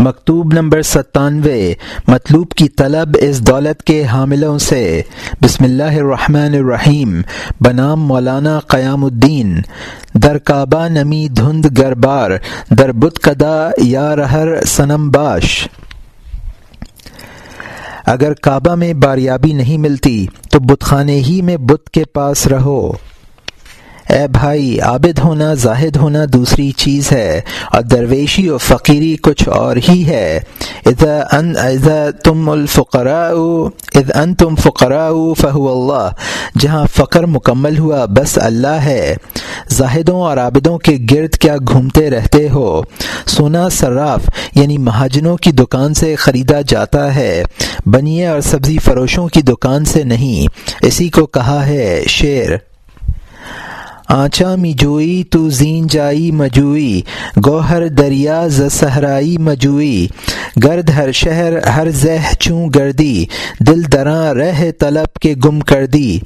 مکتوب نمبر ستانوے، مطلوب کی طلب اس دولت کے حاملوں سے۔ بسم اللہ الرحمن الرحیم۔ بنام مولانا قیام الدین۔ در کعبہ نمی دھند گربار۔ در بت کدا یا رہر سنم باش۔ اگر کعبہ میں باریابی نہیں ملتی، تو بت خانے ہی میں بت کے پاس رہو۔ اے بھائی، عابد ہونا، زاہد ہونا دوسری چیز ہے اور درویشی و فقیری کچھ اور ہی ہے۔ اذا ان، اذا تم الفقراء، اذا ان تم فقراء فہو اللہ۔ جہاں فقر مکمل ہوا، بس اللہ ہے۔ زاہدوں اور عابدوں کے گرد کیا گھومتے رہتے ہو؟ سونا صراف یعنی مہاجنوں کی دکان سے خریدا جاتا ہے۔ بنیے اور سبزی فروشوں کی دکان سے نہیں۔ اسی کو کہا ہے شیر۔ آنچا می جوئی تو زین جائی مجوئی، گوہر دریا ز صحرائی مجوئی۔ گرد ہر شہر ہر زہ چوں گردی، دل دراں رہ طلب کے گم کر دی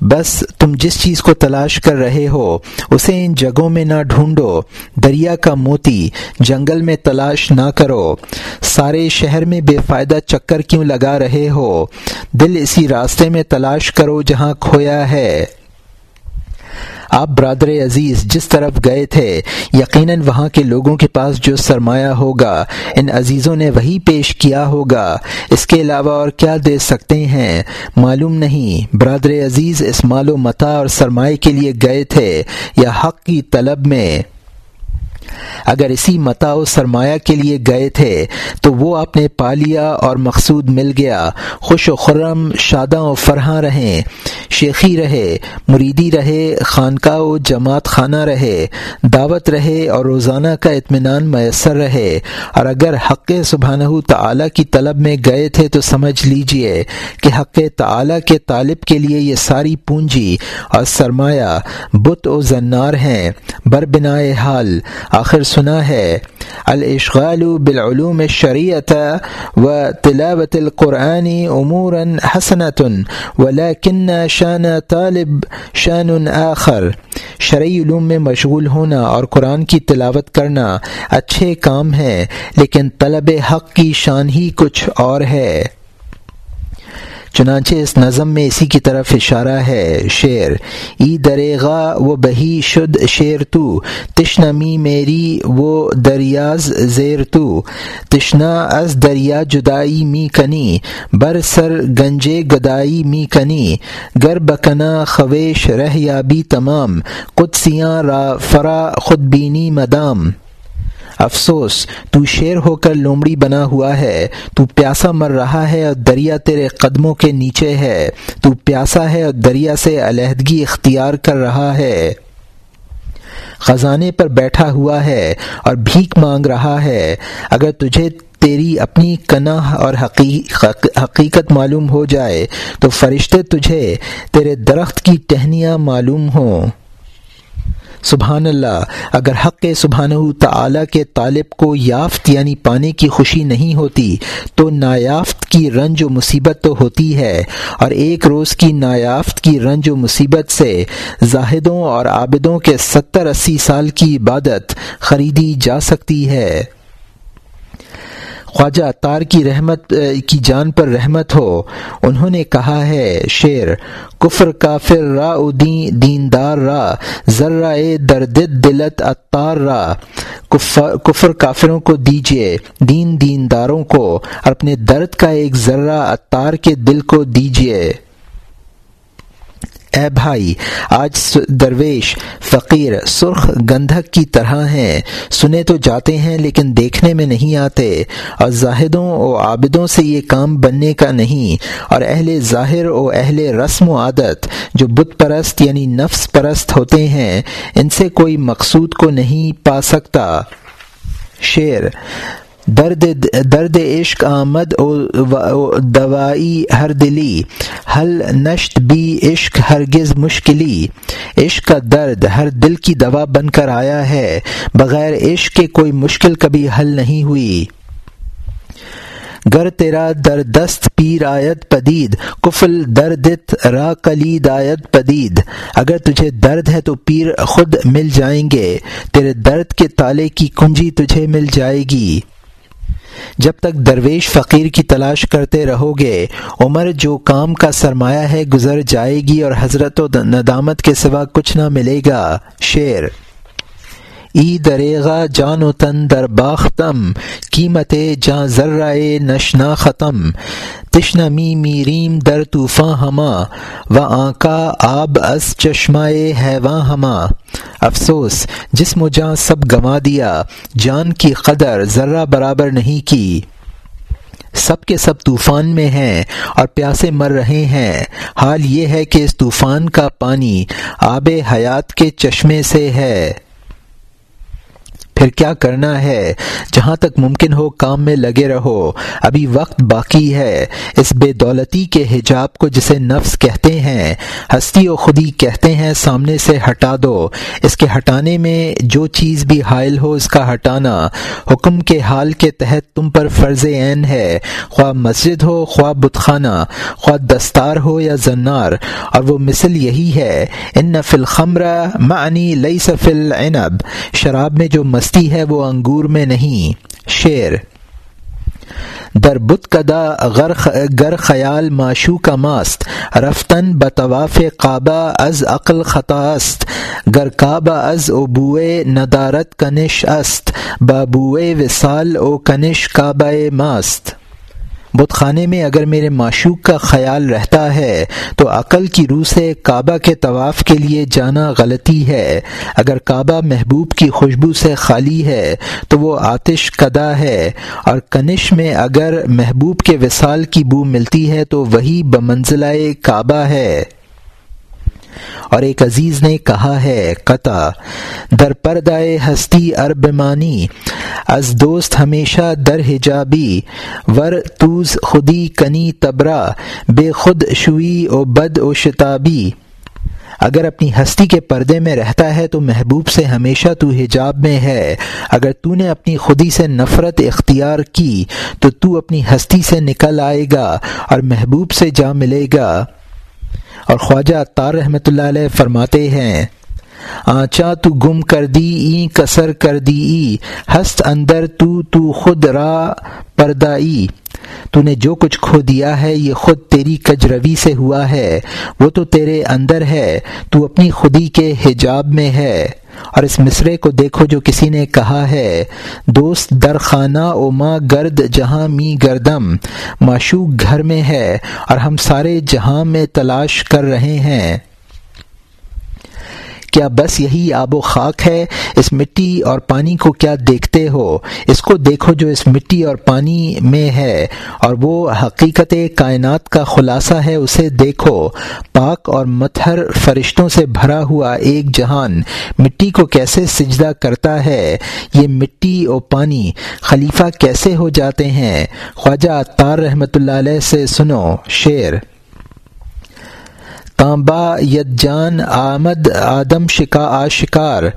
بس تم جس چیز کو تلاش کر رہے ہو، اسے ان جگہوں میں نہ ڈھونڈو۔ دریا کا موتی، جنگل میں تلاش نہ کرو۔ سارے شہر میں بے فائدہ چکر کیوں لگا رہے ہو؟ دل اسی راستے میں تلاش کرو جہاں کھویا ہے۔ آپ برادر عزیز جس طرف گئے تھے، یقیناً وہاں کے لوگوں کے پاس جو سرمایہ ہوگا، ان عزیزوں نے وہی پیش کیا ہوگا۔ اس کے علاوہ اور کیا دے سکتے ہیں؟ معلوم نہیں۔ برادر عزیز اس مال و متا اور سرمایہ کے لیے گئے تھے یا حق کی طلب میں۔ اگر اسی متا و سرمایہ کے لیے گئے تھے، تو وہ آپ نے پا لیا اور مقصود مل گیا۔ خوش و خرم شاداں و فرحاں رہیں، شیخی رہے، مریدی رہے، خانقاہ و جماعت خانہ رہے، دعوت رہے اور روزانہ کا اطمینان میسر رہے۔ اور اگر حق سبحانہ تعالی کی طلب میں گئے تھے، تو سمجھ لیجیے کہ حق تعالی کے طالب کے لیے یہ ساری پونجی اور سرمایہ بت و زنار ہیں۔ بر بنائے حال آخر سنا ہے، الاشغال بالعلوم شریعت و تلاوت القرآنی امور حسنت، ولیکن شان طالب شان آخر۔ شرعی علوم میں مشغول ہونا اور قرآن کی تلاوت کرنا اچھے کام ہیں لیکن طلب حق کی شان ہی کچھ اور ہے۔ چنانچہ اس نظم میں اسی کی طرف اشارہ ہے، شعر، ای دریغا و بہی شد شیر تو تشنمی میری وہ دریاز زیر تو تشنا از دریا جدائی می کنی، بر سر گنجے گدائی می کنی، گر بکنا خویش رہ یابی تمام، قدسیاں را فرا خود بینی مدام افسوس، تو شیر ہو کر لومڑی بنا ہوا ہے، تو پیاسا مر رہا ہے اور دریا تیرے قدموں کے نیچے ہے، تو پیاسا ہے اور دریا سے علیحدگی اختیار کر رہا ہے۔ خزانے پر بیٹھا ہوا ہے اور بھیک مانگ رہا ہے، اگر تجھے تیری اپنی کناہ اور حقیقت معلوم ہو جائے، تو فرشتے تجھے تیرے درخت کی ٹہنیاں معلوم ہوں۔ سبحان اللہ اگر حق سبحانہ تعالی کے طالب کو یافت یعنی پانے کی خوشی نہیں ہوتی، تو نایافت کی رنج و مصیبت تو ہوتی ہے۔ اور ایک روز کی نایافت کی رنج و مصیبت سے زاہدوں اور عابدوں کے ستر اسی سال کی عبادت خریدی جا سکتی ہے۔ خواجہ اطار کی رحمت کی جان پر رحمت ہو، انہوں نے کہا ہے، شعر، کفر کافر را دین دیندار را، ذرہ درد دلت اطار را کفر کافروں کو دیجیے دین دینداروں کو اور اپنے درد کا ایک ذرہ اطار کے دل کو دیجیے اے بھائی، آج درویش، فقیر، سرخ گندھک کی طرح ہیں۔ سنے تو جاتے ہیں لیکن دیکھنے میں نہیں آتے۔ اور زاہدوں و عابدوں سے یہ کام بننے کا نہیں۔ اور اہل ظاہر و اہل رسم و عادت جو بت پرست یعنی نفس پرست ہوتے ہیں، ان سے کوئی مقصود کو نہیں پا سکتا۔ شعر درد درد عشق آمد او دوائی ہر دلی، حل نشت بھی عشق ہرگز مشکلی۔ عشق کا درد ہر دل کی دوا بن کر آیا ہے، بغیر عشق کے کوئی مشکل کبھی حل نہیں ہوئی۔ گر تیرا دردست پیر آیت پدید، کفل دردت را کلید آیت پدید۔ اگر تجھے درد ہے تو پیر خود مل جائیں گے، تیرے درد کے تالے کی کنجی تجھے مل جائے گی۔ جب تک درویش فقیر کی تلاش کرتے رہو گے، عمر جو کام کا سرمایہ ہے گزر جائے گی اور حضرت و ندامت کے سوا کچھ نہ ملے گا۔ شعر ای دریغا جان و تن در باختم قیمت جاں ذرائے نشنا ختم۔ تشنمی میریم در طوفاں ہما، و آنکا آب از چشمائے حیواں ہما۔ افسوس، جسم و جاں سب گنوا دیا، جان کی قدر ذرہ برابر نہیں کی۔ سب کے سب طوفان میں ہیں اور پیاسے مر رہے ہیں۔ حال یہ ہے کہ اس طوفان کا پانی آب حیات کے چشمے سے ہے۔ پھر کیا کرنا ہے؟ جہاں تک ممکن ہو کام میں لگے رہو۔ ابھی وقت باقی ہے۔ اس بے دولتی کے حجاب کو جسے نفس کہتے ہیں، ہستی و خودی کہتے ہیں، سامنے سے ہٹا دو۔ اس کے ہٹانے میں جو چیز بھی حائل ہو، اس کا ہٹانا۔ حکم کے حال کے تحت تم پر فرض عین ہے۔ خواہ مسجد ہو، خواہ بت خانہ خواہ دستار ہو یا زنار۔ اور وہ مثل یہی ہے، ان نفل خمر معنی لئی سفل عنب شراب میں جو ہے وہ انگور میں نہیں شعر در بت کدا گر خیال معشو کا ماست۔ رفتن بطواف کعبہ از عقل خطاست گر کعبہ از ابوئے ندارت کنش است۔ بابوئے وصال او کنش کعبہ ماست۔ بت خانے میں اگر میرے معشوق کا خیال رہتا ہے، تو عقل کی روح سے کعبہ کے طواف کے لیے جانا غلطی ہے۔ اگر کعبہ محبوب کی خوشبو سے خالی ہے، تو وہ آتش کدا ہے۔ اور کنش میں اگر محبوب کے وصال کی بو ملتی ہے، تو وہی بمنزلہ کعبہ ہے۔ اور ایک عزیز نے کہا ہے، قطع، در پردائے ہستی اربمانی از دوست ہمیشہ در حجابی، ور توز خودی کنی تبرا، بے خود شوئی او بد و شتابی۔ اگر اپنی ہستی کے پردے میں رہتا ہے تو محبوب سے ہمیشہ تو حجاب میں ہے۔ اگر تو نے اپنی خودی سے نفرت اختیار کی، تو تو اپنی ہستی سے نکل آئے گا اور محبوب سے جا ملے گا۔ اور خواجہ تار رحمۃ اللہ علیہ فرماتے ہیں آچا تو گم کر دی ای، کسر کر دی ای، ہست اندر تو تو خود را پردائی تو نے جو کچھ کھو دیا ہے، یہ خود تیری کجروی سے ہوا ہے۔ وہ تو تیرے اندر ہے، تو اپنی خودی کے حجاب میں ہے۔ اور اس مصرے کو دیکھو جو کسی نے کہا ہے، دوست در خانہ او ماں گرد جہاں می گردم۔ معشوق گھر میں ہے اور ہم سارے جہاں میں تلاش کر رہے ہیں۔ کیا بس یہی آب و خاک ہے؟ اس مٹی اور پانی کو کیا دیکھتے ہو؟ اس کو دیکھو جو اس مٹی اور پانی میں ہے، اور وہ حقیقت کائنات کا خلاصہ ہے، اسے دیکھو۔ پاک اور متھر فرشتوں سے بھرا ہوا ایک جہان مٹی کو کیسے سجدہ کرتا ہے؟ یہ مٹی اور پانی خلیفہ کیسے ہو جاتے ہیں؟ خواجہ تار رحمۃ اللہ علیہ سے سنو، شعر۔ تانبا ید جان آمد آدم شکا آشکار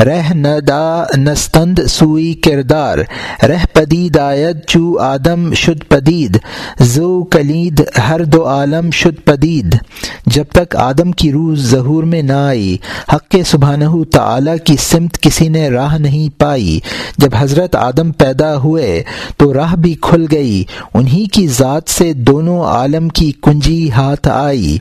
رہ ندا نستند سوئی کردار، رہ پدید آید چو آدم شد پدید، زو کلید ہر دو عالم شد پدید۔ جب تک آدم کی روح ظہور میں نہ آئی، حق سبحانہ تعالی کی سمت کسی نے راہ نہیں پائی۔ جب حضرت آدم پیدا ہوئے تو راہ بھی کھل گئی، انہی کی ذات سے دونوں عالم کی کنجی ہاتھ آئی۔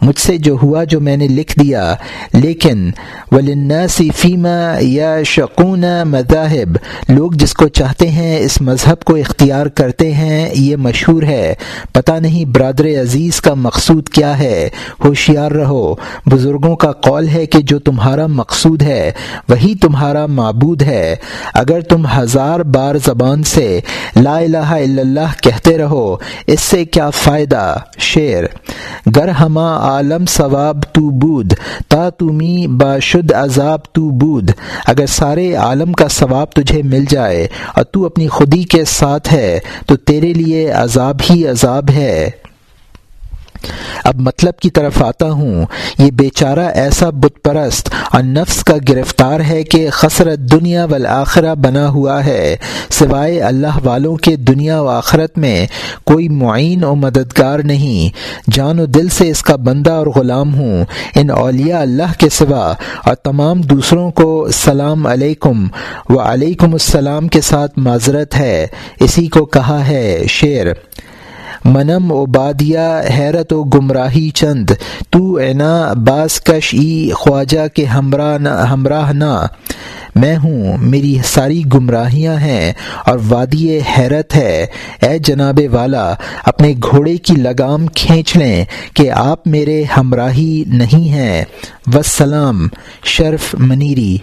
مجھ سے جو ہوا جو میں نے لکھ دیا، لیکن ولناسی فیما یا شکون مذاہب لوگ جس کو چاہتے ہیں، اس مذہب کو اختیار کرتے ہیں، یہ مشہور ہے۔ پتہ نہیں برادر عزیز کا مقصود کیا ہے۔ ہوشیار رہو۔ بزرگوں کا قول ہے کہ جو تمہارا مقصود ہے، وہی تمہارا معبود ہے۔ اگر تم ہزار بار زبان سے لا الہ الا اللہ کہتے رہو، اس سے کیا فائدہ؟ شعر۔ گر ہما عالم ثواب تو بود، تا تمی باشد عذاب تو بود۔ اگر سارے عالم کا ثواب تجھے مل جائے اور تو اپنی خودی کے ساتھ ہے، تو تیرے لیے عذاب ہی عذاب ہے۔ اب مطلب کی طرف آتا ہوں، یہ بیچارہ ایسا بت پرست اور نفس کا گرفتار ہے کہ خسرت دنیا والآخرہ بنا ہوا ہے۔ سوائے اللہ والوں کے دنیا و آخرت میں کوئی معین و مددگار نہیں۔ جان و دل سے اس کا بندہ اور غلام ہوں۔ ان اولیاء اللہ کے سوا اور تمام دوسروں کو سلام علیکم و علیکم السلام کے ساتھ معذرت ہے۔ اسی کو کہا ہے شعر۔ منم و بادیا، حیرت و گمراہی چند۔ تو اینا باس کش ای خواجہ کے ہمراہ ہمراہ نہ میں ہوں، میری ساری گمراہیاں ہیں اور وادی حیرت ہے۔ اے جناب والا، اپنے گھوڑے کی لگام کھینچ لیں کہ آپ میرے ہمراہی نہیں ہیں۔ وسلام، شرف منیری۔